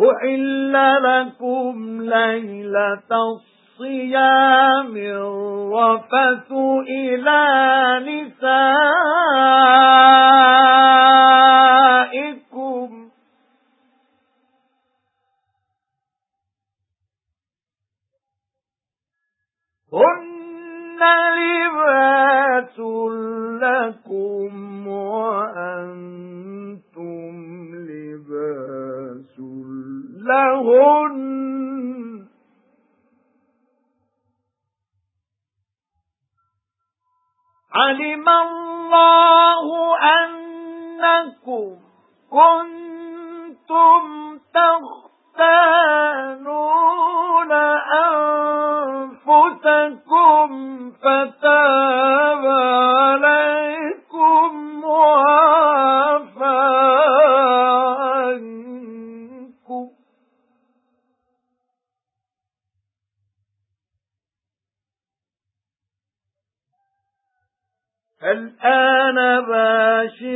أُحِلَّ لَكُمْ لَيْلَةَ الصِّيَامِ الرَّفَثُ إِلَى نِسَائِكُمْ هُنَّ لِبَاسٌ لَكُمْ عَلِمَ اللَّهُ أَنَّكُمْ كُنتُمْ تَخْتَانُونَ أَنفُسَكُمْ فَالْآنَ بَاشِرُوهُنَّ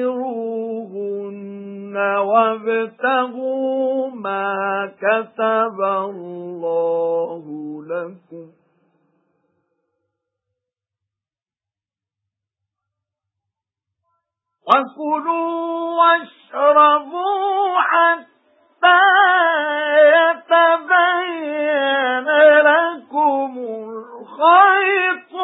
وَابْتَغُوا مَا كَتَبَ اللَّهُ لَكُمْ. وَكُلُوا وَاشْرَبُوا حَتَّى يَتَبَيَّنَ لَكُمُ الْخَيْطُ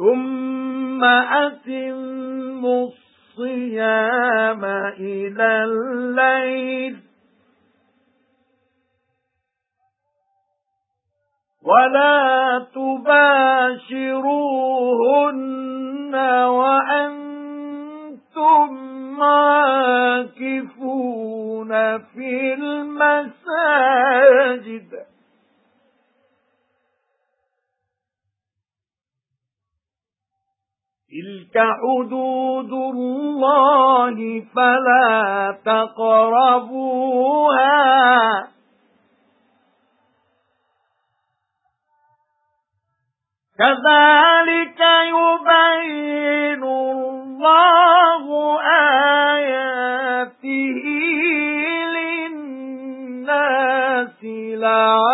ثُمَّ أَتِمُّوا الصِّيَامَ إِلَى اللَّيْلِ وَلَا تُبَاشِرُوهُنَّ وَأَنْتُمْ عَاكِفُونَ فِي الْمَسَاجِدِ تِلْكَ حُدُودُ اللَّهِ فَلَا تَقْرَبُوهَا كَذَلِكَ يُبَيِّنُ اللَّهُ آيَاتِهِ لِلنَّاسِ لَعَلَّهُمْ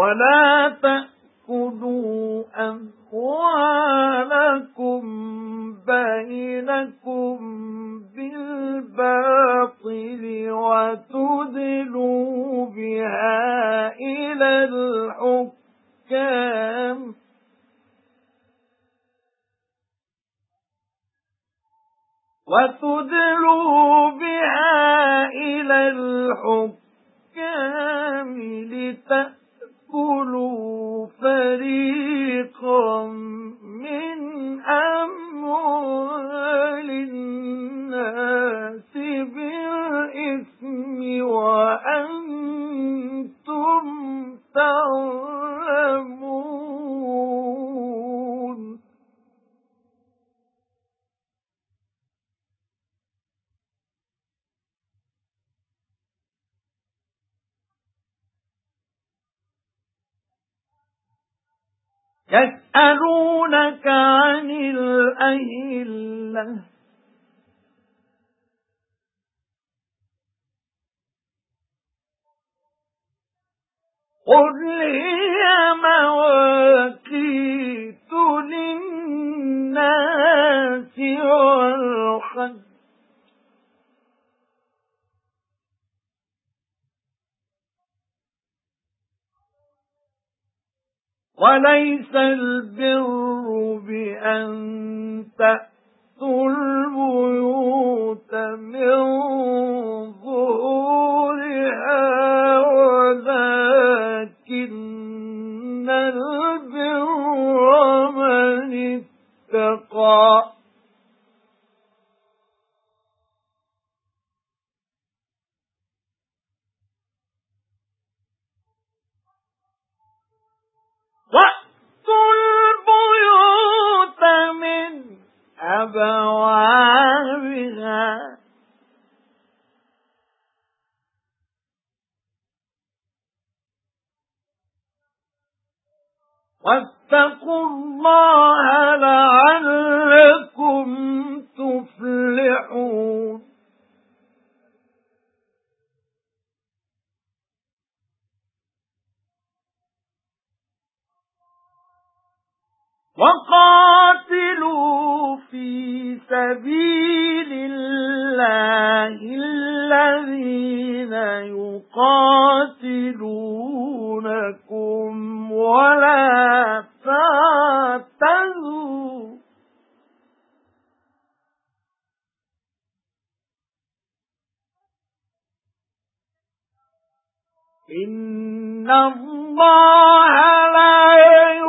وَلَا تَأْكُلُوا أَمْوَالَكُمْ بَيْنَكُمْ بِالْبَاطِلِ وَتُدْلُوا بِهَا إِلَى الْحُكَّامِ. وَتُدْلُوا بِهَا إِلَى الْحُكَّامِ لِتَأْكُلُوا تَأْكُلُوا فَرِيقًا يَسْأَلُونَكَ عَنِ الْأَهِلَّةِ. قُلْ هِيَ مَوَاقِيتُ لِلنَّاسِ وَالْحَجِّ وَلَيْسَ الْبِرُّ بِأَن تَأْتُوا الْبُيُوتَ مِن ظُهُورِهَا وَأْتُوا الْبُيُوتَ مِنْ أَبْوَابِهَا وَاتَّقُوا اللَّهَ لَعَلَّكُمْ وَقَاتِلُوا فِي سَبِيلِ اللَّهِ الَّذِينَ يُقَاتِلُونَكُمْ وَلَا تَعْتَدُوا. إِنَّ اللَّهَ لَا